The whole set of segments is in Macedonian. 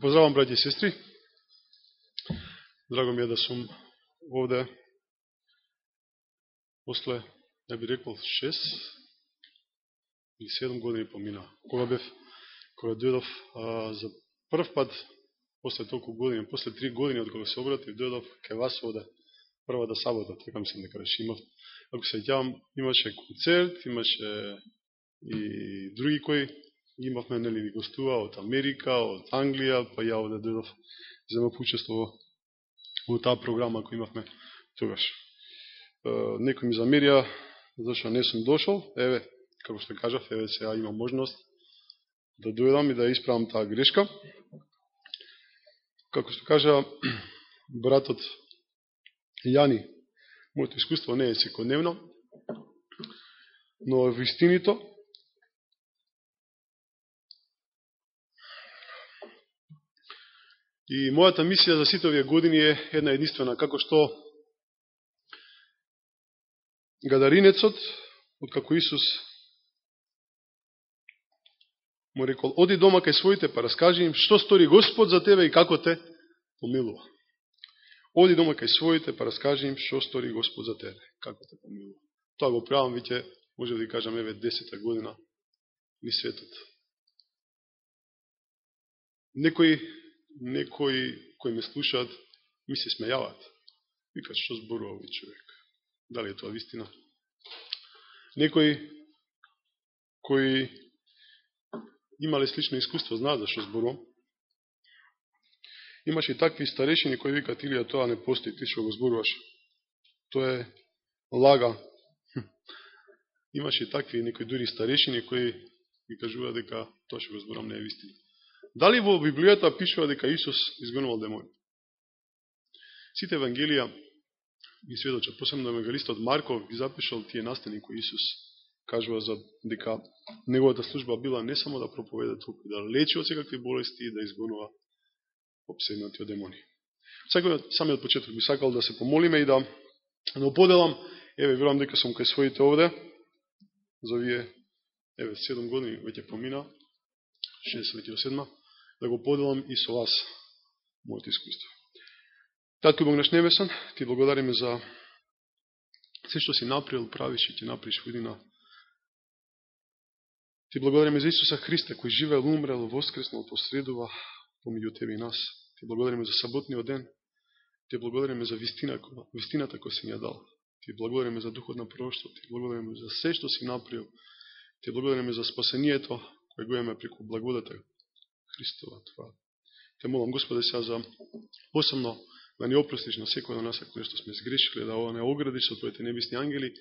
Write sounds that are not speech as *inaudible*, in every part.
Поздравам, браќи и сестри. Драго ми е да сум овде после, да би рекол, 6 или 7 години помина. Кога бев, кога дојдов а, за прв пат, после толку години, после 3 години од кога се обратив, дојдов ке вас овде, првата сабота, така мислам дека да беше имав. Ако се јавам, имаше концерт, имаше и други кои имавме, нели, ни гостува од Америка, од Англија, па ја овде дојдов, за земав учество во таа програма која имавме тогаш. Некој ми замерија, зашто не сум дошол, еве, како што кажав, еве сега има можност да дојдам и да исправам таа грешка. Како што кажа *clears throat* братот Јани, моето искуство не е секојдневно, но вистинито И мојата мисија за сите овие години е една единствена, како што гадаринецот, од како Исус му рекол, оди дома кај своите, па раскажи им што стори Господ за тебе и како те помилува. Оди дома кај своите, па раскажи им што стори Господ за тебе, како те помилува. Тоа го правам, веќе, може да ви кажам, еве, десета година ни светот. Некои некои кои ме слушаат ми се смејават. Викат што зборува овој човек. Дали е тоа вистина? Некои кои имале слично искуство знаат за што зборувам. Имаше и такви старешини кои викат Илија тоа не постои, ти што го зборуваш. Тоа е лага. Имаше и такви некои дури старешини кои ми кажуваат дека тоа што го зборам не е вистина. Дали во Библијата пишува дека Исус изгонувал демони? Сите Евангелија ми сведочат, посебно евангелистот Марков ги запишал тие настани кои Исус кажува за дека неговата служба била не само да проповеда туку, да лечи од секакви болести и да изгонува обседнати од демони. Секој самиот почеток би сакал да се помолиме и да но поделам, еве верувам дека сум кај своите овде за овие еве 7 години веќе помина 6 веќе 7 да го поделам и со вас моето искуство. Татко Бог наш Небесен, ти благодариме за се што си направил, правиш и ти направиш година. Ти благодариме за Исуса Христа, кој живеел, умрел, воскреснал, посредува помеѓу Тебе и нас. Ти благодариме за саботниот ден. Ти благодариме за вистина, вистината која си ни ја дал. Ти благодариме за духот на прошло. Ти благодариме за се што си направил. Ти благодариме за спасението кој го имаме преку благодата Христова това. Те молам, Господе, сега за посебно да ни опростиш на секој на нас, ако нешто сме сгрешили, да ова не оградиш со Твоите небесни ангели.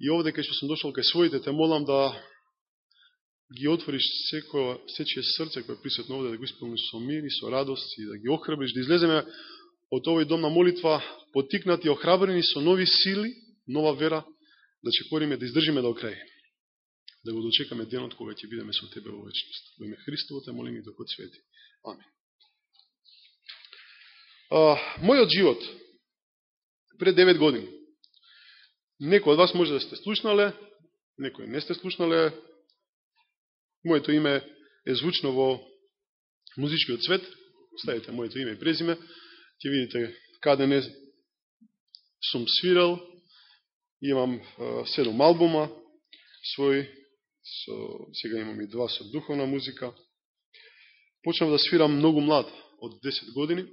И овде, кај што сум дошол кај своите, те молам да ги отвориш секој, сечие срце кој е присутно овде, да го исполниш со мир и со радост и да ги охрабриш, да излеземе од овој дом на молитва потикнати и охрабрени со нови сили, нова вера, да чекориме, да издржиме до крај да го дочекаме денот кога ќе бидеме со Тебе во вечност. Во име Христовото молим и да докот Свети. Амин. А, мојот живот пред 9 години. Некој од вас може да сте слушнале, некој не сте слушнале. Моето име е звучно во музичкиот свет. Ставите моето име и презиме. Ќе видите каде не сум свирал. Имам 7 албума свој со, сега имам и два со духовна музика. Почнав да свирам многу млад, од 10 години.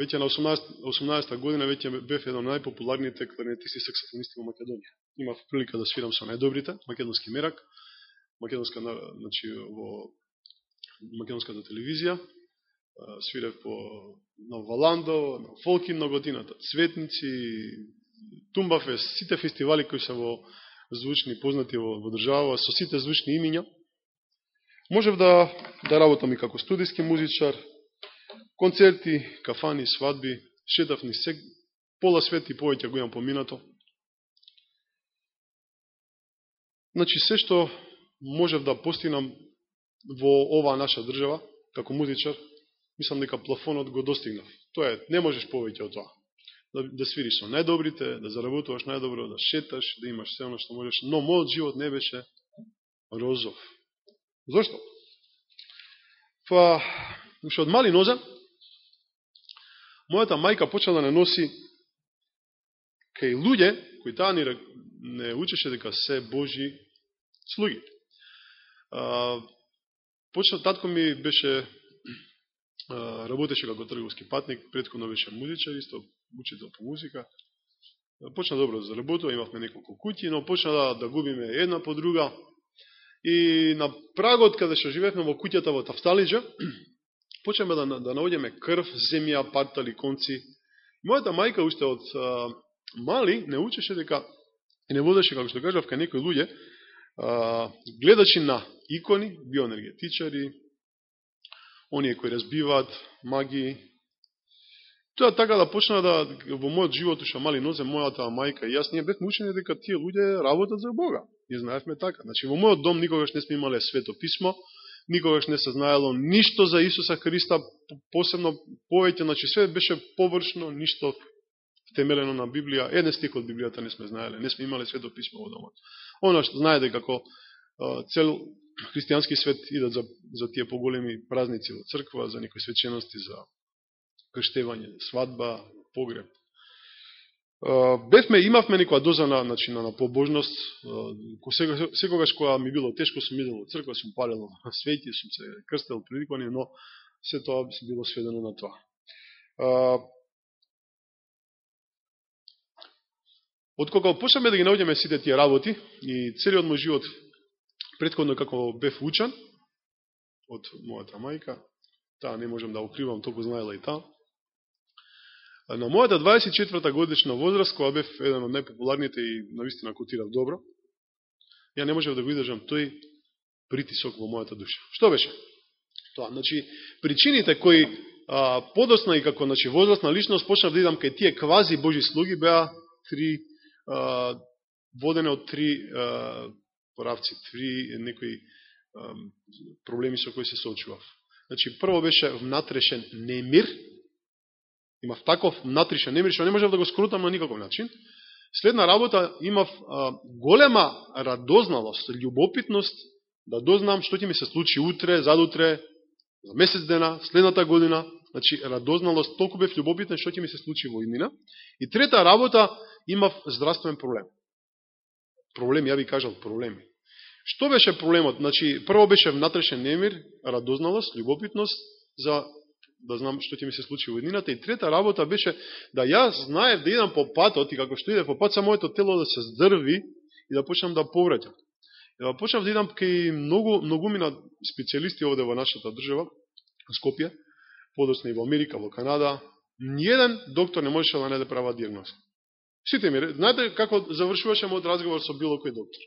Веќе на 18, 18 година веќе бев еден од најпопуларните кларнетисти и саксофонисти во Македонија. Имав прилика да свирам со најдобрите, македонски мерак, македонска, значи, во македонската телевизија, свирев по на Валандо, на Фолкин на годината, Цветници, Тумбафест, сите фестивали кои се во звучни, познати во, во држава, со сите звучни имиња. Можев да, да работам и како студиски музичар, концерти, кафани, свадби, шетавни сек, пола свет и повеќе го имам поминато. Значи, се што можев да постигнам во оваа наша држава, како музичар, мислам дека плафонот го достигнав. Тоа е, не можеш повеќе од тоа да, да свириш со најдобрите, да заработуваш најдобро, да шеташ, да имаш се оно што можеш. Но мојот живот не беше розов. Зошто? Па, уште од мали ноза, мојата мајка почела да не носи кај луѓе, кои таа ни не учеше дека се Божи слуги. А, почна, татко ми беше, а, работеше како трговски патник, предходно беше музичар, исто учител по музика. Почна добро да заработува, имавме неколку куќи, но почна да, да губиме една по друга. И на прагот, каде што живеевме во куќата во Тавсталиджа, *clears throat* почнеме да, да наоѓаме крв, земја, партали, конци. Мојата мајка уште од а, мали не учеше дека и не водеше, како што кажав, кај некои луѓе, а, гледачи на икони, биоенергетичари, оние кои разбиваат маги, Тоа така да почна да во мојот живот уште мали нозе мојата мајка и јас ние бевме учени дека тие луѓе работат за Бога. Ние знаевме така. Значи во мојот дом никогаш не сме имале свето писмо, никогаш не се знаело ништо за Исуса Христа, посебно повеќе, значи све беше површно, ништо темелено на Библија. Еден стих од Библијата не сме знаеле, не сме имале свето писмо во домот. Оно што знаете како цел христијански свет идат за, за тие поголеми празници во црква, за некои свечености, за крштевање, свадба, погреб. Бевме, имавме некоја доза на, значи, на, на побожност. Секогаш кога ми било тешко, сум идел во црква, сум палил свети, сум се крстел приликвани, но се тоа би било сведено на тоа. Откога почнаме да ги наоѓаме сите тие работи и целиот мој живот предходно како бев учан од мојата мајка, таа не можам да укривам, толку знаела и таа. На мојата 24-та годишна возраст, која бев еден од најпопуларните и наистина котирав добро, ја не можев да го идржам тој притисок во мојата душа. Што беше? Тоа, значи, причините кои а, подосна и како значи, возрастна личност почнав да идам кај тие квази Божи слуги беа три а, водене од три а, поравци, три некои а, проблеми со кои се соочував. Значи, прво беше внатрешен немир, имав таков натришен немир, што не можев да го скрутам на никаков начин. Следна работа имав а, голема радозналост, љубопитност да дознам што ќе ми се случи утре, задутре, за месец дена, следната година. Значи, радозналост, толку бев љубопитен што ќе ми се случи во иднина. И трета работа, имав здравствен проблем. Проблем, ја ви кажал, проблеми. Што беше проблемот? Значи, прво беше внатрешен немир, радозналост, љубопитност за да знам што ќе ми се случи во еднината. И трета работа беше да јас знаев да идам по патот и како што иде по пат, само моето тело да се здрви и да почнам да повреќам. И да почнам да идам кај многу, многу мина специјалисти овде во нашата држава, Скопје, подосна и во Америка, во Канада, ниједен доктор не можеше да не да права диагноза. Сите ми, знаете како завршуваше мојот разговор со било кој доктор?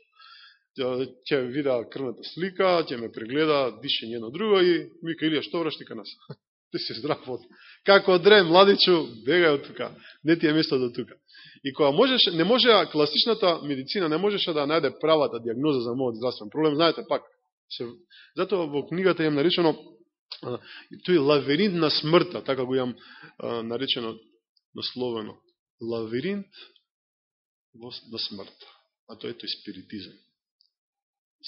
ќе вида крвната слика, ќе ме прегледа, дише едно друго и вика Илија, што врашти ка нас? Ти си здрав од... Како одре, младичу, бегај од тука. Не ти е место до тука. И кога можеш, не може, класичната медицина не можеше да најде правата диагноза за мојот здравствен проблем, знаете пак. Се, затоа во книгата јам наречено тој лавиринт на смртта, така го јам наречено насловено. Лавиринт на смртта. А тоа е тој спиритизм.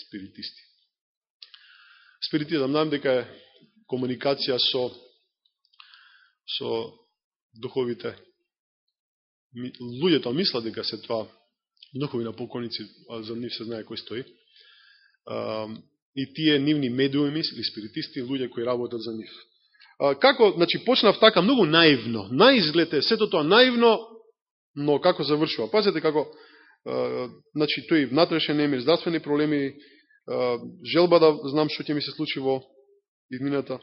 Спиритисти. Спиритизм, знам дека е комуникација со со духовите. Луѓето мислат дека се тоа духови на поконици, а за нив се знае кој стои. И тие нивни медиуми или спиритисти, луѓе кои работат за нив. Како, значи, почнав така многу наивно. Наизглед сето тоа наивно, но како завршува. Пазете како, значи, тој внатрешен немир, здравствени проблеми, желба да знам што ќе ми се случи во иднината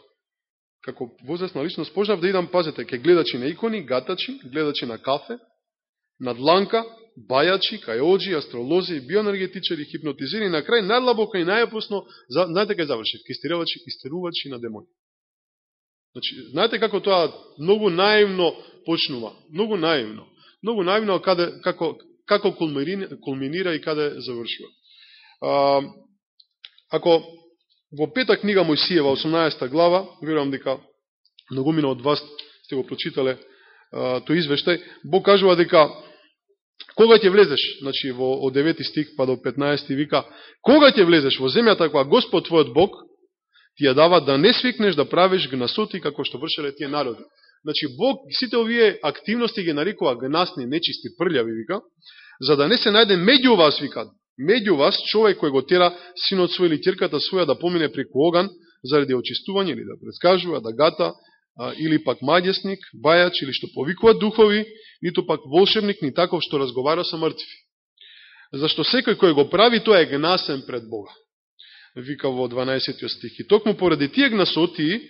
како возрастна личност, почнав да идам, пазете, ке гледачи на икони, гатачи, гледачи на кафе, на дланка, бајачи, кајоджи, астролози, биоенергетичари, хипнотизери, на крај најлабоко и најопусно, знаете кај заврши, истерувачи, истерувачи на демони. Значи, знаете како тоа многу наивно почнува, многу наивно. Многу наивно каде, како, како кулминира и каде завршува. А, ако Во пета книга Мојсиева, 18 глава, верувам дека многумина од вас сте го прочитале тој извештај, Бог кажува дека кога ќе влезеш, значи во од 9 стих па до 15 вика, кога ќе влезеш во земјата која Господ твојот Бог ти ја дава да не свикнеш да правиш гнасоти како што вршеле тие народи. Значи, Бог сите овие активности ги нарекува гнасни, нечисти, прљави, вика, за да не се најде меѓу вас, вика, меѓу вас човек кој го тера синот свој или ќерката своја да помине преку оган, заради очистување или да предскажува, да гата, а, или пак маѓесник, бајач, или што повикува духови, ниту пак волшебник, ни таков што разговара со мртви. Зашто секој кој го прави, тоа е гнасен пред Бога. Вика во 12 стих. И токму поради тие гнасоти,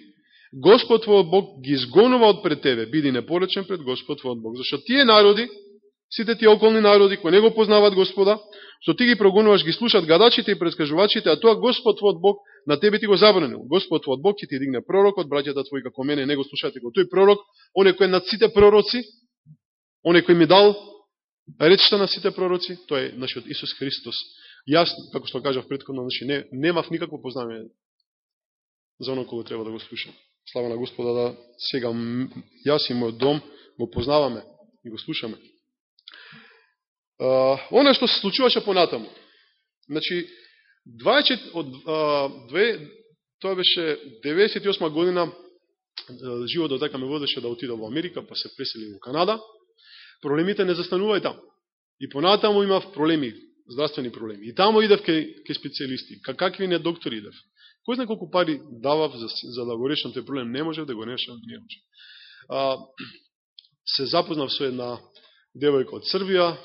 Господ твојот Бог ги изгонува од пред тебе, биди непоречен пред Господ твојот Бог. Зашто тие народи, сите тие околни народи, кои не го познават Господа, што ти ги прогонуваш, ги слушат гадачите и предскажувачите, а тоа Господ твојот Бог на тебе ти го забранил. Господ твојот Бог ќе ти дигне пророк од браќата твои како мене, не го слушате го. Тој пророк, оне кој над сите пророци, оне кој ми дал речта на сите пророци, тоа е нашиот Исус Христос. Јас, како што кажав предходно, значи, не, немав никакво познавање за оно кога треба да го слушам. Слава на Господа да сега јас и мојот дом го познаваме и го слушаме. Uh, оно што се случуваше понатаму. Значи, 20, од, uh, две, тоа беше 98 година, животот така ме водеше да отида во Америка, па се пресели во Канада. Проблемите не застанувај таму. И понатаму имав проблеми, здравствени проблеми. И таму идев ке, ке специалисти. Какви не доктори идев. Кој знае колку пари давав за, за да го решам тој проблем? Не може да го решам, не може. А, се запознав со една девојка од Србија,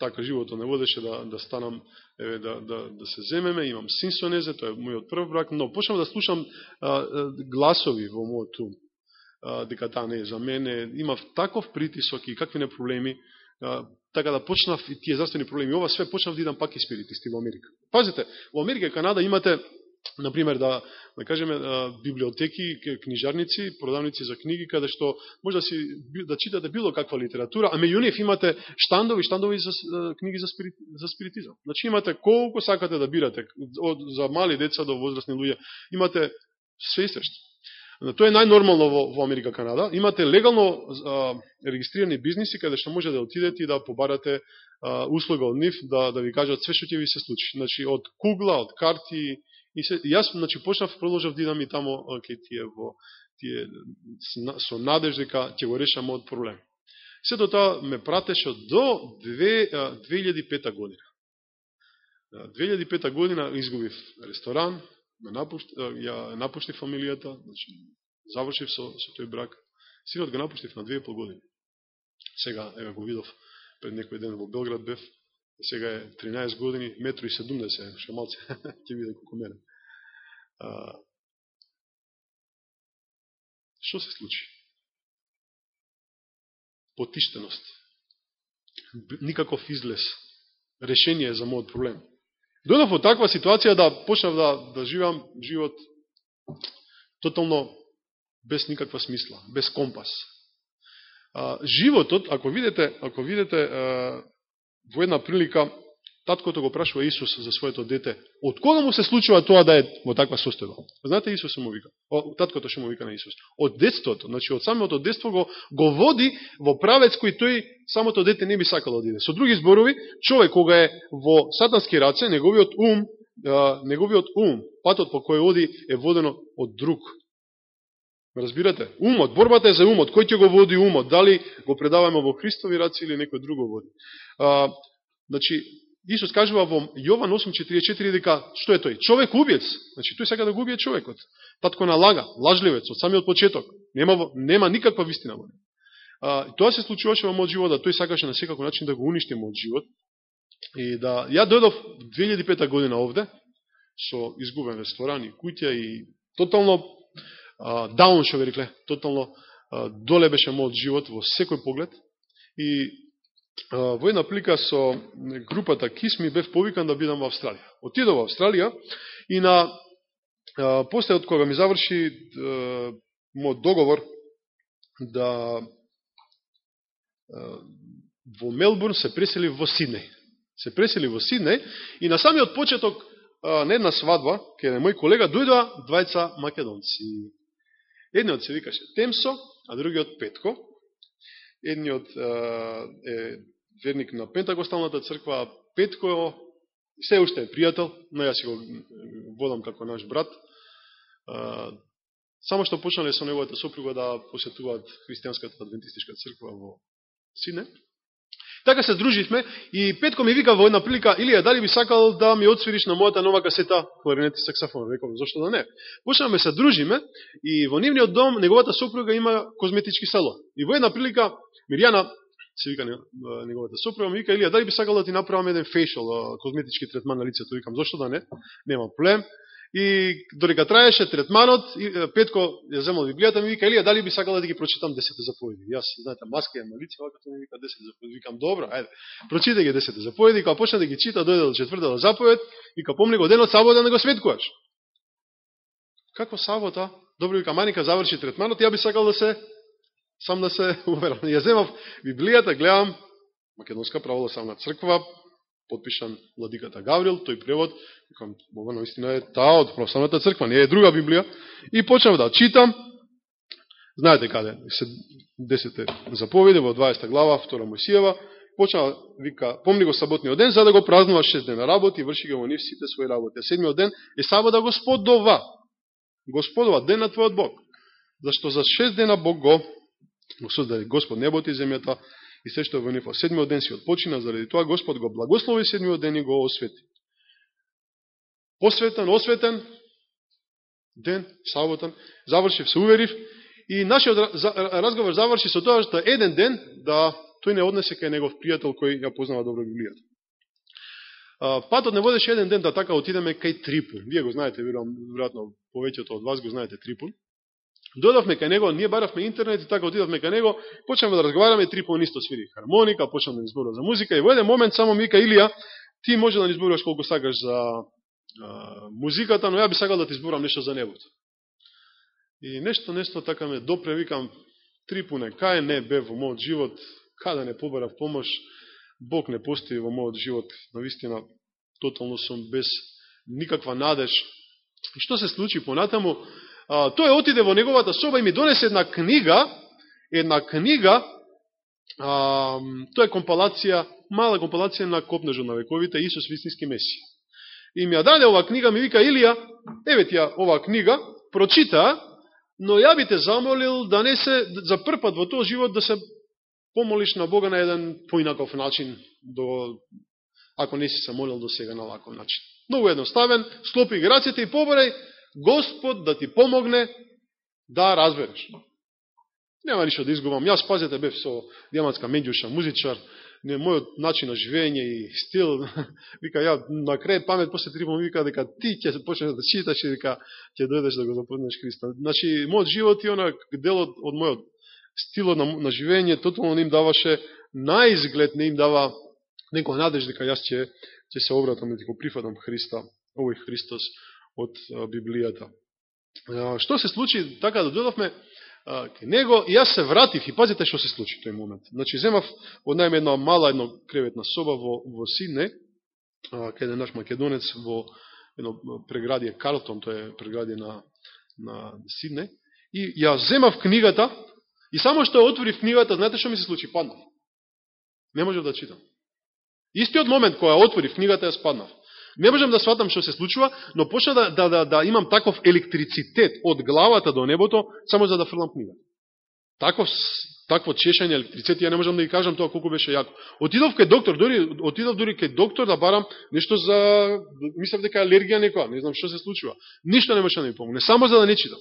така живото не водеше да, да станам, еве, да, да, да се земеме, имам син со незе, тоа е мојот прв брак, но почнав да слушам а, гласови во мојот ум, а, дека таа не е за мене, имав таков притисок и какви не проблеми, а, така да почнав и тие здравствени проблеми, ова све почнав да идам пак и спиритисти во Америка. Пазите, во Америка и Канада имате например, да, да кажеме, библиотеки, книжарници, продавници за книги, каде што може да, си, да читате било каква литература, а меѓу нив имате штандови, штандови за книги за, спирит, за спиритизам. Значи имате колку сакате да бирате, од, за мали деца до возрастни луѓе, имате све истешто. Тоа е најнормално во, во Америка, Канада. Имате легално а, регистрирани бизниси каде што може да отидете и да побарате а, услуга од нив, да, да ви кажат све што ќе ви се случи. Значи, од кугла, од карти, И се, јас, значи, почнав, продолжав да идам и тамо кај тие во тие со надеж дека ќе го решам од проблем. Сето тоа ме пратеше до 2005 година. 2005 година изгубив ресторан, ме напушти, ја напуштив фамилијата, значи, завршив со, со тој брак. Синот го напуштив на 2,5 години. Сега, еве го видов пред некој ден во Белград бев, сега е 13 години, метро и 70, што малце, *laughs* ќе биде колко мене. А, што се случи? Потиштеност. Никаков излез. Решение за мојот проблем. Дојдов во таква ситуација да почнав да, да живам живот тотално без никаква смисла, без компас. А, животот, ако видите, ако видите а, во една прилика, таткото го прашува Исус за своето дете, од кога му се случува тоа да е во таква состојба? Знаете, Исус му вика, о, таткото што му вика на Исус. Од детството, значи од самото детство го, го води во правец кој тој самото дете не би сакало да иде. Со други зборови, човек кога е во сатански раце, неговиот ум, неговиот ум, патот по кој оди е водено од друг. Разбирате? Умот, борбата е за умот. Кој ќе го води умот? Дали го предаваме во Христови раци или некој друго води? А, значи, Исус кажува во Јован 8.44 дека што е тој? Човек убиец. Значи, тој сака да го убие човекот. Татко на лага, лажливец, од самиот почеток. Нема, нема никаква вистина во А, тоа се случуваше во мојот живот, да тој сакаше на секако начин да го уништи мојот живот. И да, ја дојдов 2005 година овде, со изгубен ресторан и куќа и тотално даун, шо ви рекле, тотално доле беше мојот живот во секој поглед. И во една плика со групата кисми бев повикан да бидам во Австралија. Отидов во Австралија и на после од кога ми заврши мојот договор да во Мелбурн се пресели во Сиднеј. Се пресели во Сиднеј и на самиот почеток на една свадба, кај мој колега, дојдоа двајца македонци. Едниот се викаше Темсо, а другиот Петко. Едниот е верник на Пентагосталната црква, Петко се уште е пријател, но јас го водам како наш брат. само што почнале со неговата сопруга да посетуваат христијанската адвентистичка црква во Сине. Така се друживме и Петко ми вика во една прилика, Илија, дали би сакал да ми отсвириш на мојата нова касета кларинет и саксафон? Реков, зашто да не? Почнаме се дружиме и во нивниот дом неговата сопруга има козметички салон. И во една прилика Мирјана се вика неговата сопруга, ми вика Илија, дали би сакал да ти направам еден фейшал, козметички третман на лицето? Викам, зашто да не? Нема проблем. И додека траеше третманот, Петко ја земал Библијата, ми вика, Илија, дали би сакал да ги прочитам десете заповеди? Јас, знаете, маска ја на лице, вака ми вика десете заповеди. Викам, добро, ајде, прочитај ги десете заповеди, кога почна да ги чита, дојде до четвртата заповед, и кога помни го денот сабота да го светкуваш. Како сабота? Добро, вика, Маника заврши третманот, ја би сакал да се, сам да се *laughs* уверам. Ја земав Библијата, гледам, Македонска православна црква, подпишан владиката Гаврил, тој превод, викам, Бога наистина е таа од православната црква, не е друга Библија, и почнав да читам, знаете каде, се десете заповеди во 20 глава, втора Мојсиева, почнав, вика, помни го саботниот ден, за да го празнува 6 дена работи, врши ги во нив сите своји работи. А седмиот ден е сабота Господова, Господова, ден на Твојот Бог. Зашто за 6 дена Бог го, го создаде Господ небото и земјата, и се што во нив. Седмиот ден си отпочина, заради тоа Господ го благослови седмиот ден и го освети. Посветен, осветен ден, саботан, завршив, се уверив, и нашиот разговор заврши со тоа што еден ден да тој не однесе кај негов пријател кој ја познава добро Библијата. Патот не водеше еден ден да така отидеме кај Трипун. Вие го знаете, веројатно повеќето од вас го знаете Трипун. Додавме кај него, ние баравме интернет и така отидавме кај него, почнеме да разговараме, Трипон нисто свири хармоника, почнеме да изборува за музика и во еден момент само ми вика Илија, ти може да ни зборуваш колку сакаш за а, музиката, но ја би сакал да ти изборувам нешто за небото. И нешто, нешто така ме допре, викам, Трипоне, кај не бе во мојот живот, каде не побарав помош, Бог не постои во мојот живот, навистина, тотално сум без никаква надеж. И што се случи понатаму? Тој отиде во неговата соба и ми донесе една книга, една книга, а, тоа е компалација, мала компалација на Копнежо на вековите Исус Вистински Месија. И ми ја даде ова книга, ми вика Илија, еве ти ја ова книга, прочита, но ја би те замолил да не се, за прпат во тој живот да се помолиш на Бога на еден поинаков начин, до, ако не си се молил до сега на лаков начин. Много едноставен, склопи граците и поборај, Господ да ти помогне да разбереш. Нема ништо да изгубам. Јас, пазете, бев со диаматска меѓуша, музичар, не мојот начин на живење и стил, *laughs* вика, ја на крај памет после три вика дека ти ќе почнеш да читаш и дека ќе дојдеш да го запознеш Христа. Значи, мојот живот и онак делот од мојот стилот на, на живење, тотално не им даваше наизглед, не им дава некој надеж дека јас ќе, ќе се обратам и да ќе го прифатам Христа, овој Христос, од Библијата. Што се случи, така да додавме кај него, и јас се вратив, и пазите што се случи тој момент. Значи, земав од најме една мала, едно креветна соба во, во Сидне, каде наш македонец во едно преградие Карлтон, тоа е преградие на, на Сидне, и ја земав книгата, и само што ја отворив книгата, знаете што ми се случи? Паднав. Не можев да читам. Истиот момент која отворив книгата, ја спаднав. Не можам да сватам што се случува, но почна да, да, да, да имам таков електрицитет од главата до небото, само за да фрлам книга. Таков, такво чешање електрицитет, ја не можам да ги кажам тоа колку беше јако. Отидов кај доктор, дори, отидов дори кај доктор да барам нешто за, мислев дека алергија некоја, не знам што се случува. Ништо не може да ми помогне, само за да не читам.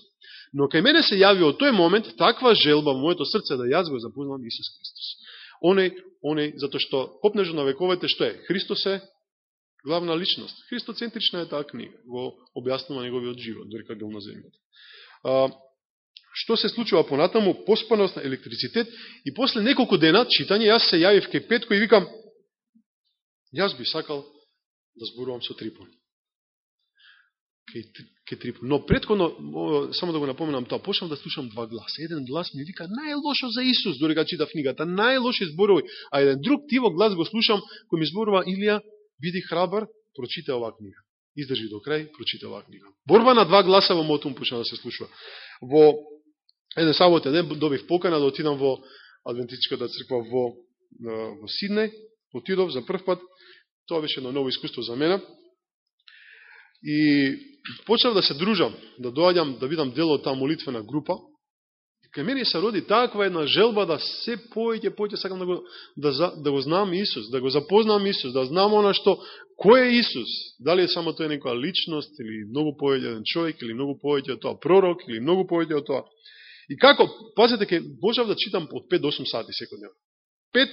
Но кај мене се јави од тој момент таква желба во моето срце да јас го запознам Исус Христос. Оне, оне, затоа што копнежо на вековете што е? Христос е главна личност. Христоцентрична е таа книга, го објаснува неговиот живот, дори бил на земјата. А, што се случува понатаму? Поспаност на електрицитет и после неколку дена читање, јас се јавив кај Петко и викам, јас би сакал да зборувам со Трипон. Кај, Трипон. Но предходно, само да го напоменам тоа, почнам да слушам два гласа. Еден глас ми вика, најлошо за Исус, дори га читав книгата, најлоши зборови. А еден друг тиво глас го слушам, кој ми зборува Илија, биди храбар, прочита оваа книга. Издржи до крај, прочита оваа книга. Борба на два гласа во Мотум почна да се слушува. Во еден саботен ден добив покана да отидам во Адвентичката црква во, во Сиднеј. Отидов за прв пат. Тоа беше едно ново искуство за мене. И почнав да се дружам, да доаѓам, да видам дел од таа молитвена група, кај мене се роди таква една желба да се поеќе, поеќе сакам да го, да, да го знам Исус, да го запознам Исус, да знам она што, кој е Исус, дали е само тој некоја личност, или многу поеќе еден човек, или многу поеќе од тоа пророк, или многу поеќе од тоа. И како, пазете, ке можав да читам од 5 до 8 сати секојдневно. 5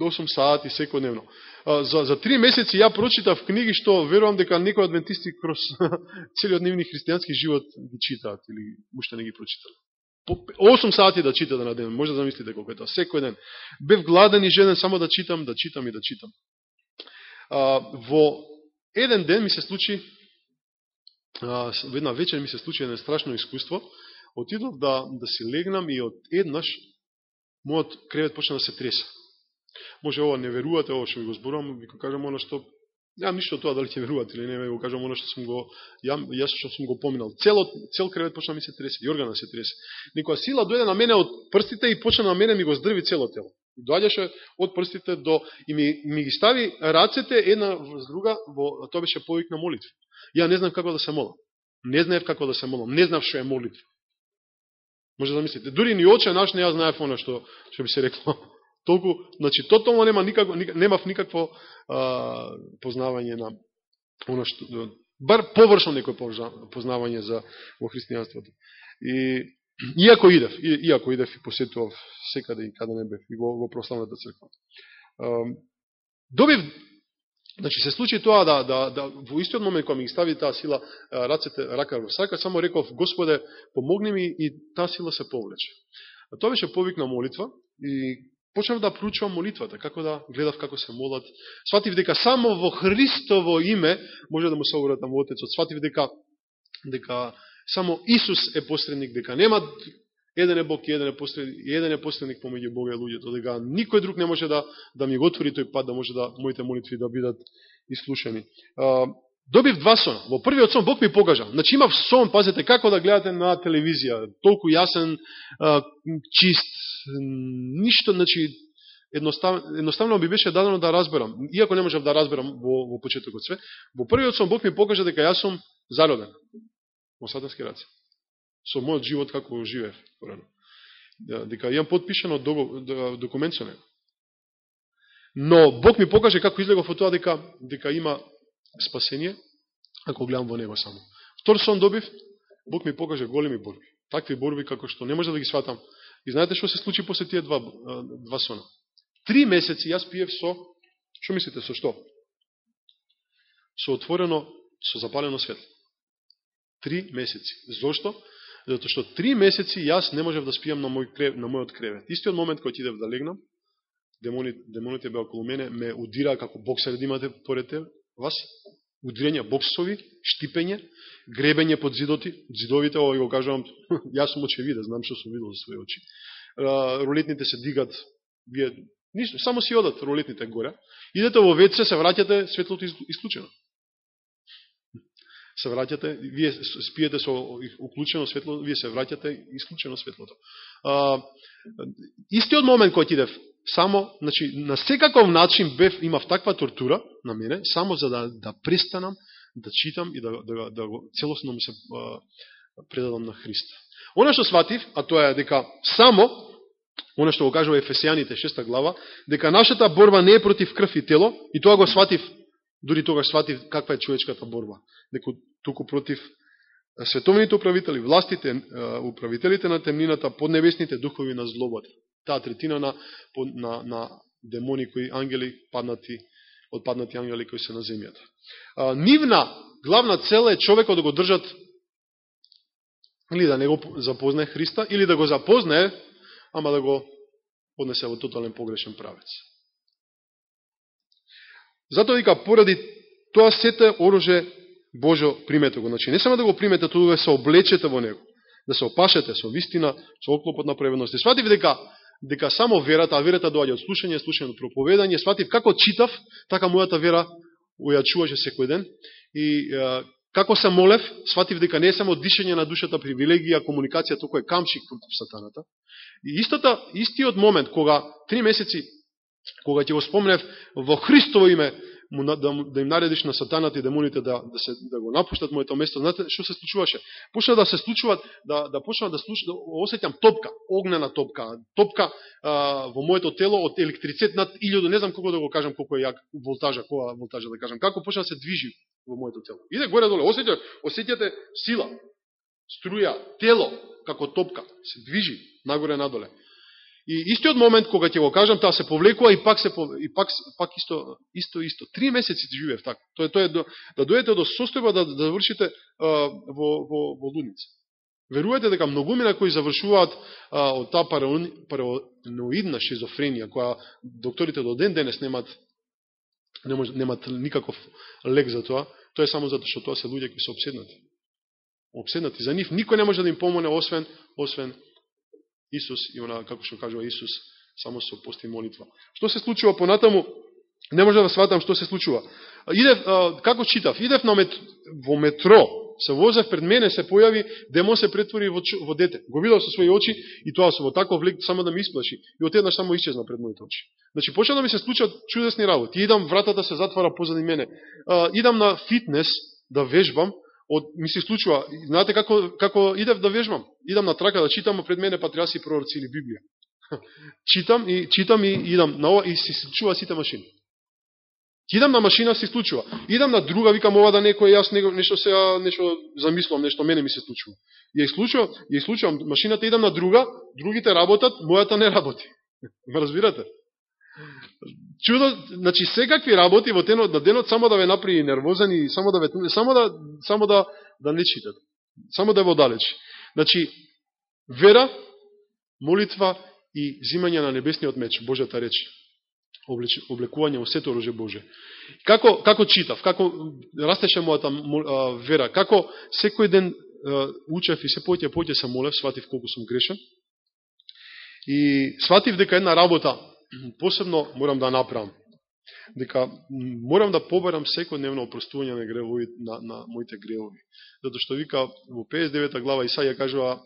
до 8 сати секојдневно. За, за 3 месеци ја прочитав книги што верувам дека некои адвентисти *laughs* кроз целиот нивни христијански живот ги читаат или уште не ги прочитали. 8 сати да читате да на ден, може да замислите колко е тоа, секој ден. Бев гладен и жеден само да читам, да читам и да читам. А, во еден ден ми се случи, а, во една вечер ми се случи едно страшно искуство, отидов да, да си легнам и од еднаш мојот кревет почна да се треса. Може ова не верувате, ова што ви го зборувам, ви го кажам оно што Немам ништо тоа дали ќе верувате или не, го кажам оно што сум го ја, јас што сум го поминал. Целот цел кревет почна ми се тресе, јоргана се тресе. Некоја сила дојде на мене од прстите и почна на мене ми го здрви цело тело. Доаѓаше од прстите до и ми, ми ги стави рацете една врз друга, во тоа беше повик на молитва. Ја не знам како да се молам. Не знаев како да се молам. Не знав што е молитва. Може да мислите. Дури ни оче наш не ја знаев она што што би се рекло Толку, значи, тотално нема никакво, немав никакво а, познавање на она што, бар површно некој познавање за во христијанството. И иако идев, иако идев и посетував секаде и каде не бев, и во, во прославната црква. Добив, значи се случи тоа да, да, да во истиот момент кога ми ги стави таа сила рацете, рака во сака, само реков, Господе, помогни ми и таа сила се повлече. А тоа беше повик на молитва и почнав да проучувам молитвата, како да гледав како се молат. Сватив дека само во Христово име може да му се обратам во Отецот. Сватив дека дека само Исус е посредник, дека нема еден е Бог и еден е посредник, еден е посредник помеѓу Бога и луѓето, дека никој друг не може да да ми го отвори тој пат, да може да моите молитви да бидат ислушани. Добив два сона. Во првиот сон Бог ми покажа. Значи имав сон, пазете како да гледате на телевизија, толку јасен, чист, ништо, значи, едноставно, едноставно би беше дадено да разберам, иако не можев да разберам во, во почетокот све, во првиот сон Бог ми покажа дека јас сум зароден во сатански раце. Со мојот живот како живеев порано. Да, дека имам подпишено да, документ со него. Но Бог ми покаже како излегов во тоа дека, дека има спасение, ако гледам во него само. Втор сон добив, Бог ми покаже големи борби. Такви борби како што не може да ги сватам И знаете што се случи после тие два, два сона? Три месеци јас пиев со, што мислите, со што? Со отворено, со запалено светло. Три месеци. Зошто? Зато што три месеци јас не можев да спијам на, мој крев, на мојот кревет. Истиот момент кој идев да легнам, демоните, демоните беа околу мене, ме удира како боксер да имате поред вас, удирења боксови, штипење, гребење под зидоти, зидовите, ова го кажувам, *laughs* јас сум очевиден, знам што сум видел за своји очи. Рулетните се дигат, вие, ништо, само си одат рулетните горе, идете во ВЦ, се враќате, светлото исклучено. Се враќате, вие спиете со уклучено светло, вие се враќате, исклучено светлото. А, истиот момент кој идев само, значи, на секаков начин бев, имав таква тортура на мене, само за да, да престанам да читам и да, да, да го целосно му се а, предадам на Христа. Оно што сватив, а тоа е дека само, оно што го кажува Ефесијаните шеста глава, дека нашата борба не е против крв и тело, и тоа го сватив, дури тогаш сватив каква е човечката борба, дека туку против световните управители, властите, управителите на темнината, поднебесните духови на злобата таа третина на, на, на демони кои ангели паднати, отпаднати ангели кои се на земјата. А, нивна главна цел е човекот да го држат или да не го запознае Христа, или да го запознае, ама да го поднесе во тотален погрешен правец. Затоа вика, поради тоа сете оруже Божо примете го. Значи, не само да го примете, тоа да се облечете во него, да се опашете со вистина, со оклопот на преведност. И сватив дека дека само верата, а верата доаѓа од слушање, слушање од проповедање, сватив како читав, така мојата вера ојачуваше секој ден. И е, како се молев, сватив дека не е само дишање на душата привилегија, комуникација, току е камчик против сатаната. И истата, истиот момент, кога три месеци, кога ќе го спомнев во Христово име, му, да, да им наредиш на сатаната и демоните да, да, се, да го напуштат моето место, знаете што се случуваше? Почна да се случуваат, да, да почна да, случ, да осетјам топка, огнена топка, топка а, во моето тело од електрицет над илјадо, не знам колко да го кажам, колко е јак волтажа, која волтажа да кажам, како почна да се движи во моето тело. Иде горе доле, осетјате, осетјате сила, струја, тело, како топка, се движи нагоре надоле. И истиот момент кога ќе го кажам, таа се повлекува и пак се и пак пак исто исто исто. Три месеци живеев така. Тоа е тоа е да, да дојдете до состојба да, да завршите а, во во во луница. Верувате дека многумина кои завршуваат а, од таа параноидна шизофренија која докторите до ден денес немат немаат немат никаков лек за тоа, тоа е само затоа што тоа се луѓе кои се обседнати. Обседнати за нив никој не може да им помогне освен освен Исус и она, како што кажува Исус, само со пости молитва. Што се случува понатаму? Не може да сватам што се случува. Идев, како читав, идев на мет, во метро, се возев пред мене, се појави, демон се претвори во, во дете. Го видел со своји очи и тоа со во таков влик само да ми исплаши. И од отеднаш само исчезна пред моите очи. Значи, почна да ми се случат чудесни работи. Идам, вратата се затвара позади мене. идам на фитнес да вежбам, од, ми се случува, знаете како, како идев да вежбам, идам на трака да читам, а пред мене патриаси и пророци или Библија. *laughs* читам и читам и идам на ова и се случува сите машини. Идам на машина се случува. Идам на друга, викам ова да некој јас нешто се нешто замислувам, нешто мене ми се случува. Ја случува, ја случувам машината идам на друга, другите работат, мојата не работи. *laughs* Ме разбирате? Чудо, значи секакви работи во денот на денот само да ве направи нервозен и само да ве само да само да да не читат. Само да ве одалечи. Значи вера, молитва и зимање на небесниот меч, Божјата реч, облекување во сето оружје Божје. Како како читав, како растеше мојата вера, како секој ден учев и се поќе поќе се молев, сватив колку сум грешен. И сватив дека една работа посебно морам да направам. Дека морам да побарам секојдневно опростување на гревови, на, на моите гревови. Зато што вика во 59 глава Исаја кажува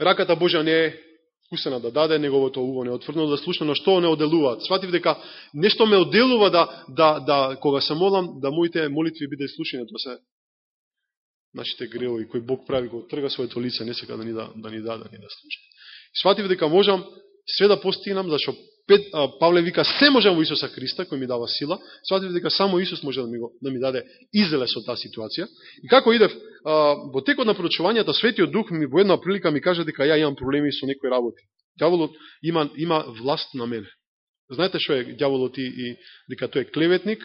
раката Божја не е вкусена да даде, неговото уво неотврно да слушна, но што не оделуваат. Сватив дека нешто ме оделува да, да, да кога се молам, да моите молитви биде слушани, тоа се нашите гревови, кои Бог прави, го трга своето лице, не сека да ни, да, да ни даде, да ни да слуша. Сватив дека можам све да постигнам, зашто Павле вика, се можам во Исуса Христа, кој ми дава сила, сватив дека само Исус може да ми, го, да ми даде излез од таа ситуација. И како идев, а, во текот на проучувањата, Светиот Дух ми во една прилика ми каже дека ја имам проблеми со некои работи. Дјаволот има, има власт на мене. Знаете што е дјаволот и, и дека тој е клеветник,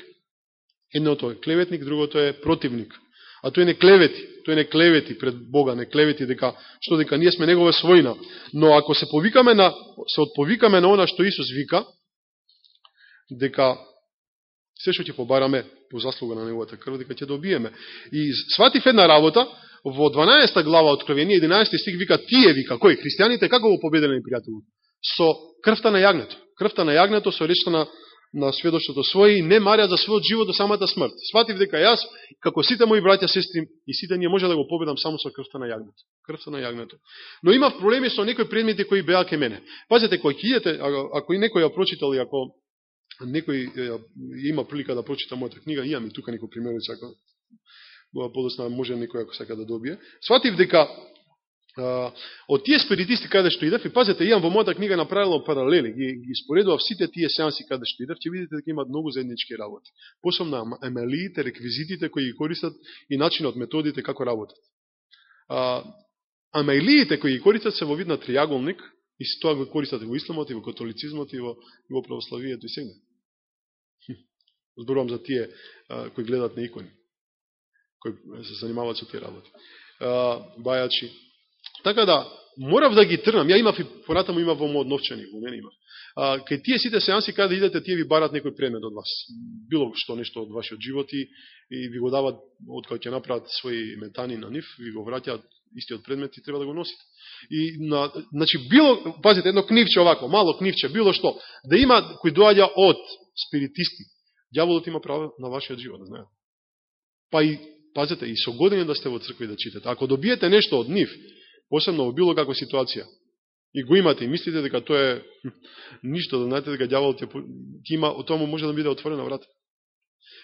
едното е клеветник, другото е противник. А тој не клевети, тој не клевети пред Бога, не клевети дека што дека ние сме негова својна. Но ако се повикаме на се отповикаме на она што Исус вика, дека се што ќе побараме по заслуга на неговата крв, дека ќе добиеме. И сватив една работа, во 12 глава Откровение, 11 стих вика, тие вика, кои? Христијаните како го победеле непријателот? Со крвта на јагнето. Крвта на јагнето со речта на на сведоштото своје и не марјат за својот живот до самата смрт. Сватив дека јас, како сите мои браќа, сестри и сите ние може да го победам само со крвта на јагнето. Крвта на јагнето. Но има проблеми со некои предмети кои беа ке мене. Пазете, кој ќе идете, ако и некој ја прочитал и ако некој има прилика да прочита мојата книга, имам и тука некој примерец, ако подосна може некој ако сака да добие. Сватив дека од тие спиритисти каде што идев, и пазете, имам во мојата книга направила паралели, ги, ги споредував сите тие сеанси каде што идев, ќе видите дека имаат многу заеднички работи. Посебно емелиите, реквизитите кои ги користат и начинот, методите како работат. Амелиите кои ги користат се во вид на триаголник, и се тоа го користат и во исламот, и во католицизмот, и во, и во православието и сега. Зборувам за тие а, кои гледат на икони, кои се занимаваат со тие работи. А, бајачи, Така да, морав да ги трнам. Ја имав и понатаму имав во мојот новчани, во мене имав. А, кај тие сите сеанси каде идете, тие ви барат некој предмет од вас. Било што нешто од вашиот живот и, и ви го дават, од кој ќе направат своји метани на нив, ви го враќаат истиот предмет и треба да го носите. И на, значи било, пазите, едно книвче овако, мало книвче, било што, да има кој доаѓа од спиритисти. Дјаволот има право на вашиот живот, да знаете. Па и пазете и со години да сте во цркви да читате. Ако добиете нешто од нив, посебно во било каква ситуација. и го имате и мислите дека тоа е *laughs* ништо, да знаете дека дјаволот ќе има, тоа му може да биде отворена врата.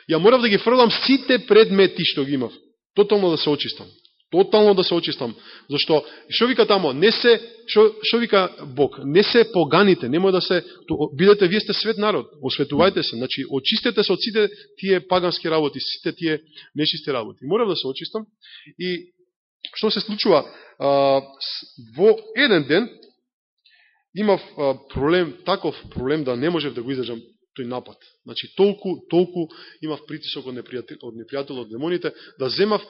Ја морав да ги фрлам сите предмети што ги имав. Тотално да се очистам. Тотално да се очистам. Зашто, што вика тамо, не се, што, што вика Бог, не се поганите, немој да се, бидете, вие сте свет народ, осветувајте се, значи, очистете се од сите тие пагански работи, сите тие нечисти работи. Морав да се очистам и што се случува, во еден ден, имав проблем, таков проблем да не можев да го издржам тој напад. Значи, толку, толку имав притисок од непријател, од непријател, од демоните, да земав,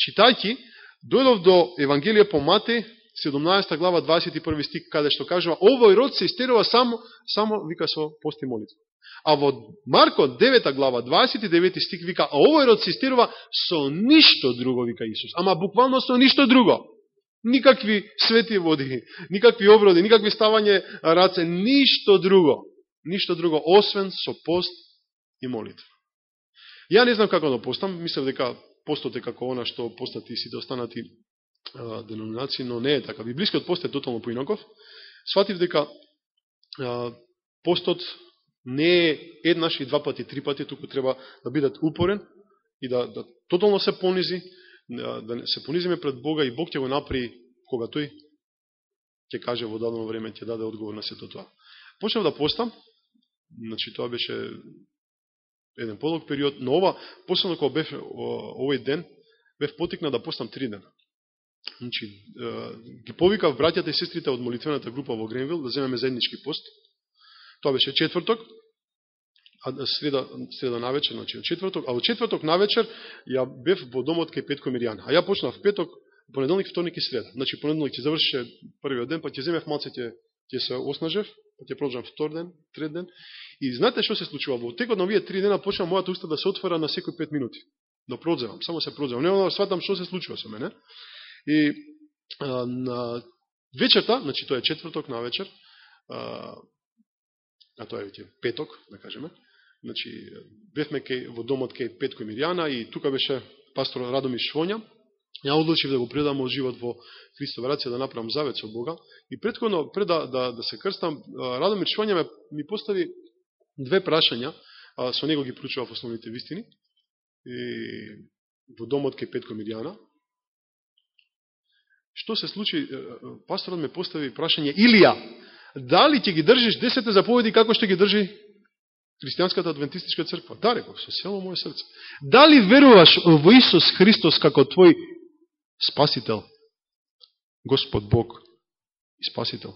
читајки, дојдов до Евангелие по Мате, 17 глава, 21 стик, каде што кажува, овој род се истерува само, само вика со пости молитва. А во Марко 9 глава, 29 стик, вика, а овој род се истерува со ништо друго, вика Исус. Ама буквално со ништо друго. Никакви свети води, никакви оброди, никакви ставање раце, ништо друго ништо друго, освен со пост и молитва. Ја не знам како да постам, Мислам дека постот е како она што постати сите останати а, деноминации, но не е така. Библискиот пост е тотално поинаков. Сватив дека а, постот не е еднаш и два пати, три пати, туку треба да бидат упорен и да, да тотално се понизи, да, да се понизиме пред Бога и Бог ќе го напри кога тој ќе каже во дадено време, ќе даде одговор на сето тоа. Почнав да постам, Значи, тоа беше еден подолг период, но ова, последно кога бев овој ден, бев потикна да постам три дена. Значи, ги повикав браќата и сестрите од молитвената група во Гренвил да земеме заеднички пост. Тоа беше четврток, а среда, среда на вечер, значи четврток, а во четврток на вечер ја бев во домот кај Петко Миријан. А ја почнав петок, понеделник, вторник и среда. Значи понеделник ќе завршише првиот ден, па ќе земев малце ќе ќе се оснажев, па ќе продолжам втор ден, трет ден. И знаете што се случува? Во текот на овие три дена почна мојата уста да се отвора на секој пет минути. Да продзевам, само се продзевам. Не да сватам што се случува со мене. И а, на вечерта, значи тоа е четврток на вечер, а, а тоа е веќе петок, да кажеме, значи бевме кај, во домот кај Петко и Миријана и тука беше пастор Радомир Швоња, Ја одлучив да го предам мој живот во Христова рација, да направам завет со Бога. И предходно, пред да, да, да се крстам, Радомир ме, ми постави две прашања, а, со него ги пручував основните вистини, и во домот кај Петко Миријана. Што се случи, пасторот ме постави прашање, Илија, дали ќе ги држиш десете заповеди како што ги држи Христијанската адвентистичка црква? Да, реков, со село моје срце. Дали веруваш во Исус Христос како твој Спасител, Господ Бог и Спасител.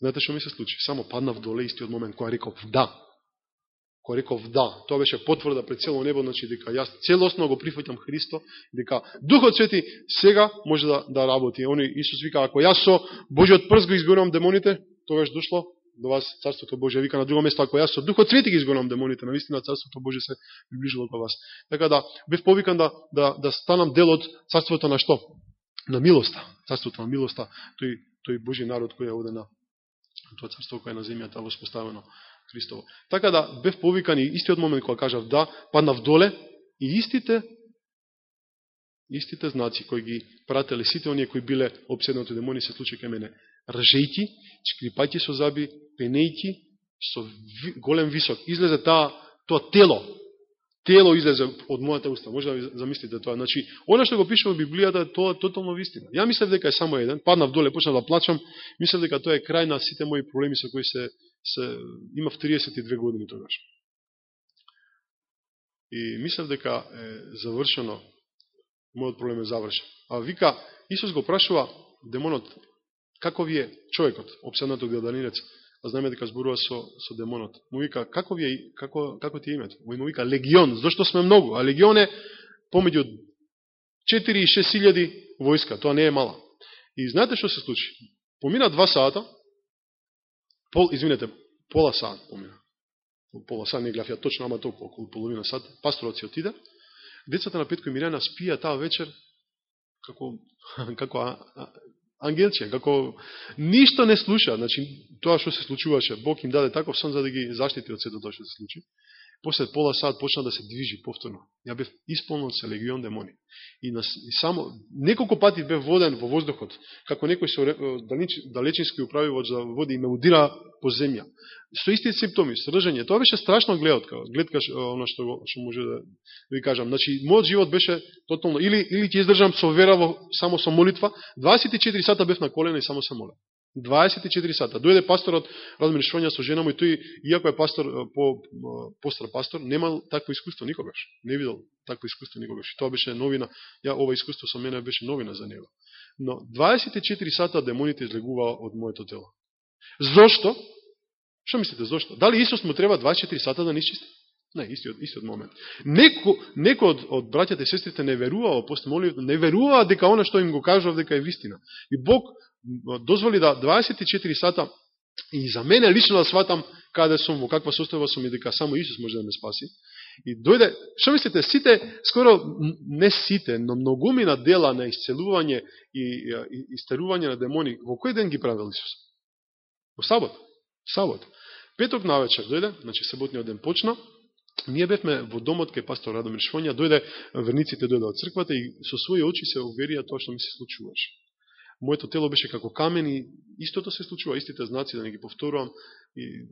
Знаете што ми се случи? Само паднав доле истиот момент која реков да. Која реков да. Тоа беше потврда пред цело небо, значи дека јас целосно го прифаќам Христо, дека Духот Свети сега може да, да работи. Они Исус вика, ако јас со Божиот прст го изгонувам демоните, тоа дошло до вас Царството Божие. Вика на друго место, ако јас со Духот Свети ги изгонам демоните, навистина Царството Божие се приближило кога вас. Така да, бев повикан да, да, да станам дел од Царството на што? На милоста. Царството на милоста. Тој, тој Божи народ кој е оде на тоа царство кој е на земјата воспоставено Христово. Така да, бев повикан и истиот момент кога кажав да, паднав доле и истите истите знаци кои ги прателе сите оние кои биле обседнати демони се случи кај мене. Ржејки, чкрипајки со заби, пенејки, со голем висок. Излезе таа, тоа тело, тело излезе од мојата уста. Може да ви замислите тоа. Значи, она што го пишува во Библијата, тоа е тотално вистина. Ја мислев дека е само еден, паднав доле, почнав да плачам, мислев дека тоа е крај на сите мои проблеми со кои се, се имав 32 години тогаш. И мислев дека е завршено, мојот проблем е завршен. А вика, Исус го прашува демонот, како ви е човекот, обседнато гладанинец, а знаеме дека зборува со, со демонот. Му вика, како, ви е, како, како ти е името? Му вика, легион, зашто сме многу? А легион е помеѓу 4 и 6 илјади војска, тоа не е мала. И знаете што се случи? Помина два сата, пол, извинете, пола сат помина. Пола сат не глав ја точно, ама толку, околу половина сат. Пасторот си отиде. Децата на Петко и Мирјана спија таа вечер како, *laughs* како а, а, ангелче, како ништо не слуша, значи тоа што се случуваше, Бог им даде таков сон за да ги заштити од сето тоа што се случи после пола сат почна да се движи повторно. Ја бев исполнен со легион демони. И, на, и само неколку пати бев воден во воздухот, како некој со далечински управивач за води и ме удира по земја. Со исти симптоми, сржање. Тоа беше страшно гледка, гледка оно што, што може да ви кажам. Значи, мојот живот беше тотално, или, или ќе издржам со вера во, само со молитва, 24 сата бев на колена и само се молев. 24 сата. Дојде пасторот, размешување со жена му и тој, иако е пастор, по, постар пастор, немал такво искуство никогаш. Не видел такво искуство никогаш. И тоа беше новина. Ја ова искуство со мене беше новина за него. Но 24 сата демоните излегуваа од моето тело. Зошто? Што мислите, зошто? Дали Исус му треба 24 сата да не чисти? Не, истиот, истиот момент. Неко, неко од, од браќата и сестрите не веруваа после молитва, не веруваа дека она што им го кажува дека е вистина. И Бог дозволи да 24 сата и за мене лично да сватам каде сум, во каква состојба сум и дека само Исус може да ме спаси. И дојде, што мислите, сите, скоро не сите, но многумина дела на исцелување и, и истерување на демони, во кој ден ги правил Исус? Во сабот. Сабот. Петок на вечер дојде, значи саботниот ден почна, ние бевме во домот кај пастор Радомир Швонја, дојде, верниците дојде од црквата и со своји очи се уверија тоа што ми се случуваше моето тело беше како камен и истото се случува, истите знаци, да не ги повторувам, и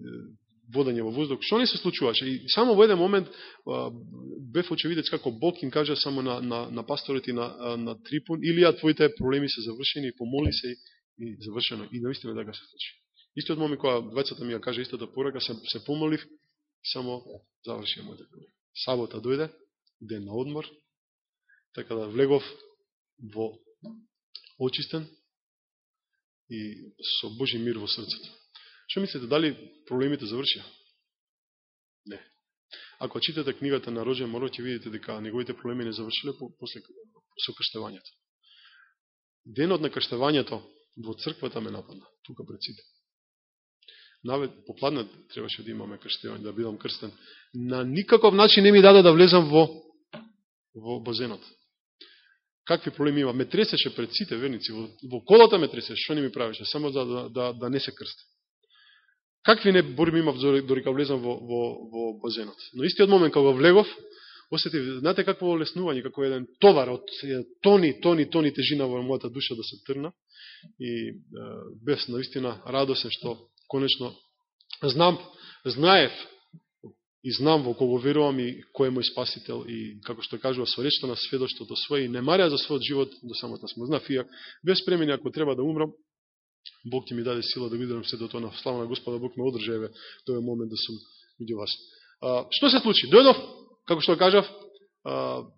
водање во воздух. Што не се случуваше? И само во еден момент бев очевидец како Бог им кажа само на, на, на пасторите на, на Трипун, или а твоите проблеми се завршени, помоли се и завршено. И наистина така се случи. Истиот момент кога двајцата ми ја кажа истата порака, се, се помолив само завршија мојата проблеми. Сабота дојде, ден на одмор, така да влегов во очистен и со Божи мир во срцето. Што мислите, дали проблемите завршија? Не. Ако читате книгата на Рожен Моро, ќе видите дека неговите проблеми не завршиле после со крштевањето. Денот на крштевањето во црквата ме нападна, тука пред сите. Навет попладнат требаше да имаме крштевање, да бидам крстен. На никаков начин не ми даде да влезам во во базенот какви проблеми има. Ме тресеше пред сите верници, во, во колата ме тресеше, што не ми правеше, само да, да, да, да не се крсти. Какви не борби имав дори кога влезам во, во, во базенот. Но истиот момент кога влегов, осетив знаете какво олеснување, како еден товар од тони, тони, тони тежина во мојата душа да се трна и е, без наистина радосен што конечно знам, знаев и знам во кого верувам и кој е мој спасител и како што кажува со речта на сведоштото свој и не марја за својот живот до самата смрт. Знав и без премени ако треба да умрам, Бог ти ми даде сила да видам се до тоа на слава на Господа, Бог ме одржа еве тој момент да сум меѓу вас. А, што се случи? Дојдов, како што кажав, а,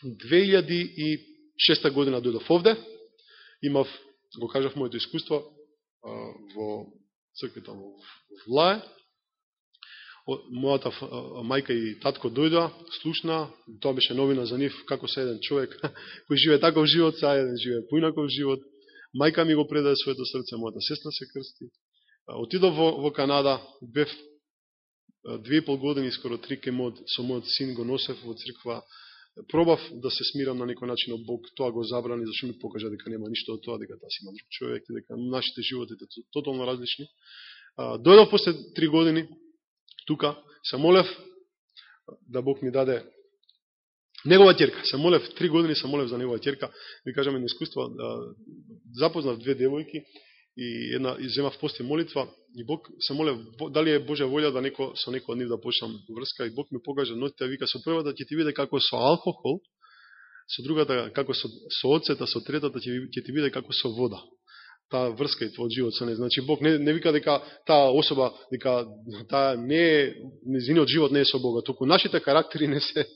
2006 година дојдов овде, имав, го кажав моето искуство во црквата во Влае, мојата мајка и татко дојдоа, слушна, тоа беше новина за нив, како се еден човек *laughs* кој живе таков живот, са еден живе поинаков живот. Мајка ми го предаде своето срце, мојата сестра се крсти. Отидов во, во Канада, бев две и пол години, скоро три кемод, со мојот син го носев во црква. Пробав да се смирам на некој начин од Бог, тоа го забрани, зашто ми покажа дека нема ништо од тоа, дека таа си има друг човек, дека нашите животи се тотално различни. Дојдов после три години, тука, се молев да Бог ми даде негова ќерка. Се молев, три години се молев за негова ќерка. Ви кажаме на искуство, запознав две девојки и една и земав пости молитва и Бог се молев дали е Божја волја да неко со некој од нив да почнам врска и Бог ми покажа ноќта вика со првата ќе ти биде како со алкохол, со другата како со со оцета, со третата ќе, ќе ти биде како со вода таа врска и твојот живот со не. Значи Бог не, не вика дека таа особа, дека таа не е, незиниот живот не е со Бога, Туку нашите карактери не се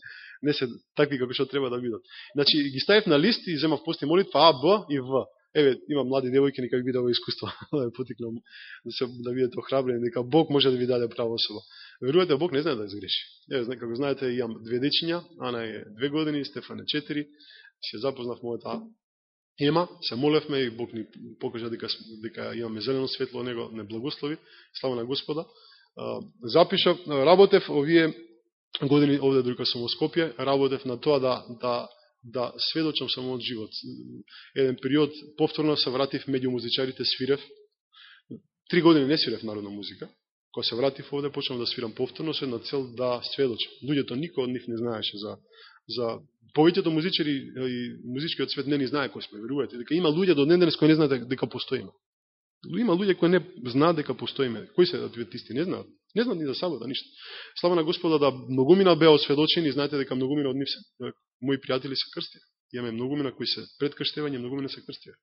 не се такви како што треба да бидат. Значи ги ставив на лист и земав пости молитва А, Б и В. Еве, има млади девојки нека ви биде ово искуство, *laughs* да ја потикнам да се да бидете охрабрени дека Бог може да ви даде права особа. Верувате Бог не знае да изгреши. Еве, како знаете, имам две дечиња, Ана е две години, Стефан е четири. Се запознав мојата Ема, се молевме и Бог ни покажа дека, дека имаме зелено светло Него, не благослови, слава на Господа. Запишав, работев овие години овде друга сум во Скопје, работев на тоа да, да, да сведочам само од живот. Еден период повторно се вратив меѓу музичарите, свирев. Три години не свирев народна музика, Кога се вратив овде, почнав да свирам повторно со една цел да сведочам. Луѓето никој од нив не знаеше за за повеќето музичари и музичкиот свет не ни знае кој сме, верувате, дека има луѓе до ден денес кои не знаат дека постоиме. Има луѓе кои не знаат дека постоиме. Кои се адвентисти? Не знаат. Не знаат ни за сабота, ништо. Слава на Господа да многумина беа осведочени, знаете дека многумина од нив се, мои пријатели се крстија. Имаме многумина кои се предкрштевање, многумина се крстија.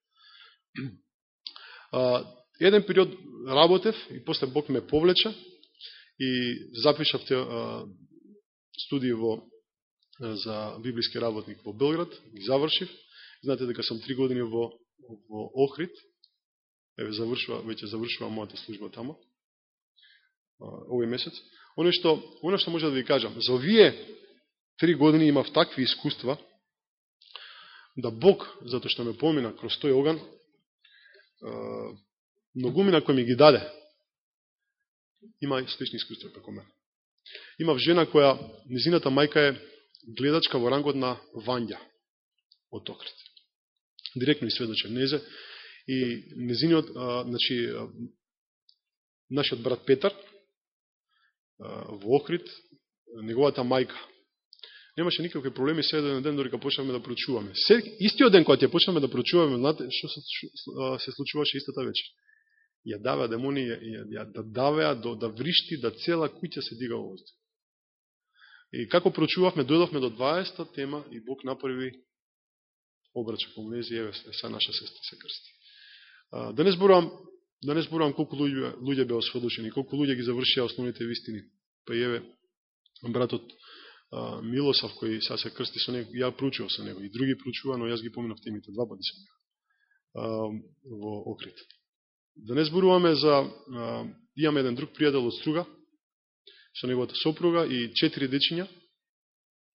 еден период работев и после Бог ме повлеча и запишав те студии во за библиски работник во Белград, ги завршив. Знаете дека сум три години во, во Охрид, еве завршува, веќе завршува мојата служба тамо, овој месец. Оно што, оно што може да ви кажам, за овие три години имав такви искуства, да Бог, затоа што ме помина кроз тој оган, многумина кој ми ги даде, има слични искуства како мене. Имав жена која, низината мајка е гледачка во рангот на Ванѓа од Токрет. Директно сведочен незе. И незиниот, а, значи, а, нашиот брат Петар а, во Охрид, неговата мајка, немаше никакви проблеми се еден ден дори кога почнавме да прочуваме. Се, истиот ден кога ќе почнавме да прочуваме, знаете што се, се случуваше истата вечер. Ја давеа демони, ја, ја, ја да давеа, да, да вришти, да цела куќа се дига во воздух. И како прочувавме, дојдовме до 20-та тема и Бог направи обрача кон нези, еве се наша сестра се крсти. Да не зборувам, да не зборувам колку луѓе, луѓе беа осведочени, колку луѓе ги завршија основните вистини. Па и еве братот а, Милосав кој сега се крсти со него, ја проучував со него и други проучува, но јас ги поминав темите два пати со него во Окрит. Да не зборуваме за имаме еден друг пријател од Струга, со неговата сопруга и четири дечиња,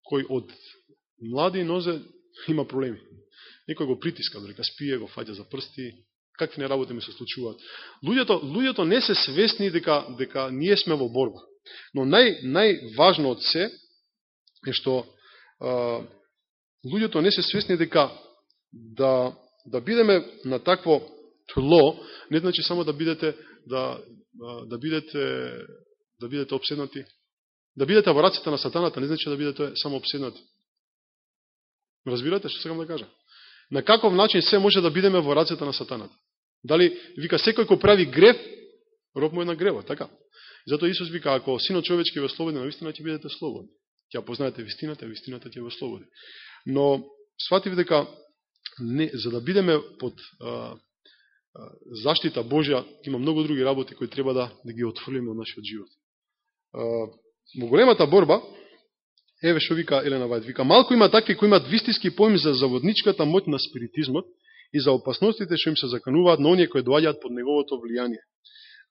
кој од млади нозе има проблеми. Некој го притиска, дорека спие, го фаќа за прсти, какви не работи ми се случуваат. Луѓето, луѓето не се свесни дека, дека ние сме во борба. Но нај, најважно од се е што а, луѓето не се свесни дека да, да бидеме на такво тло, не значи само да бидете да, да бидете да бидете обседнати. Да бидете во раците на сатаната не значи да бидете само обседнати. Разбирате што сакам да кажа? На каков начин се може да бидеме во раците на сатаната? Дали, вика, секој кој прави грев, роб му е на грева, така? Затоа Исус вика, ако синот човечки ве слободен, на вистина ќе бидете слободни. Ќе познаете вистината, вистината ќе ве слободи. Но, сватив дека, не, за да бидеме под а, а, заштита Божја, има многу други работи кои треба да, да ги отфрлиме од нашиот живот во големата борба, еве што вика Елена Вајд, вика, малку има такви кои имат вистински поим за заводничката моќ на спиритизмот и за опасностите што им се закануваат на оние кои доаѓаат под неговото влијание.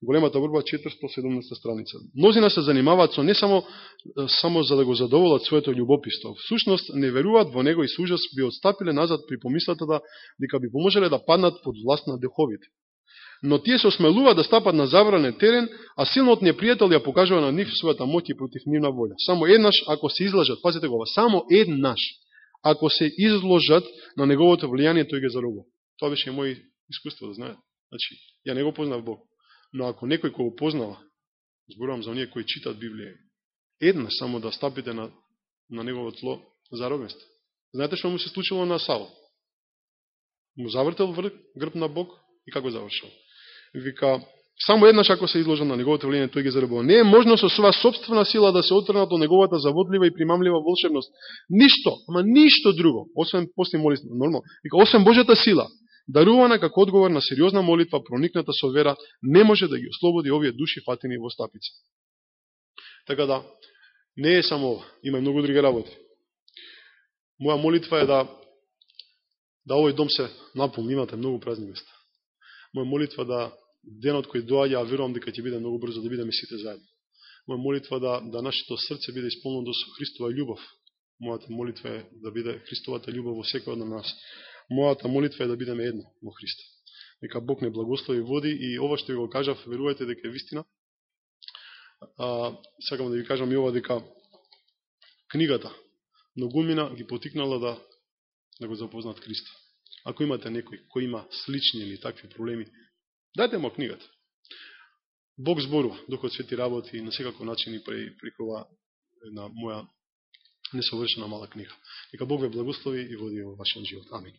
Големата борба 417 страница. Мнозина се занимаваат со не само само за да го задоволат своето љубописто. Всушност не веруваат во него и со ужас би отстапиле назад при помислата да дека би поможеле да паднат под власт на духовите но тие се осмелуваат да стапат на забранен терен, а силниот непријател ја покажува на нив својата моќ и против нивна волја. Само еднаш, ако се излажат, пазите го, само еднаш, ако се изложат на неговото влијание, тој ги заробува. Тоа беше мој искуство, да знаете. Значи, ја не го познав Бог. Но ако некој кој го познава, зборувам за оние кои читат Библија, една само да стапите на, на негово тло, заробен. Знаете што му се случило на Саво? Му завртел врг, грб на Бог и како завршил? вика, само еднаш ако се изложа на неговото влијање, тој ги заребува. Не е можно со своја собствена сила да се отрнат од неговата заводлива и примамлива волшебност. Ништо, ама ништо друго, освен после молитва, нормално. Вика, освен Божјата сила, дарувана како одговор на сериозна молитва, проникната со вера, не може да ги ослободи овие души фатени во стапица. Така да, не е само ова, има и многу други работи. Моја молитва е да да овој дом се наполни, имате многу празни места моја молитва да денот кој доаѓа, а верувам дека ќе биде многу брзо да бидеме сите заедно. Моја молитва да, да нашето срце биде исполнено со Христова љубов. Мојата молитва е да биде Христовата љубов во секој од нас. Мојата молитва е да бидеме едно во Христа. Нека Бог не благослови води и ова што ви го кажав, верувате дека е вистина. А, сакам да ви кажам и ова дека книгата многумина ги потикнала да, да го запознат Христа. Ако имате некој кој има слични или такви проблеми, дайте му книгата. Бог зборува, докато Свети работи на секако начин и преку ова една моја несовршена мала книга. Нека Бог ве благослови и води во вашиот живот. Амин.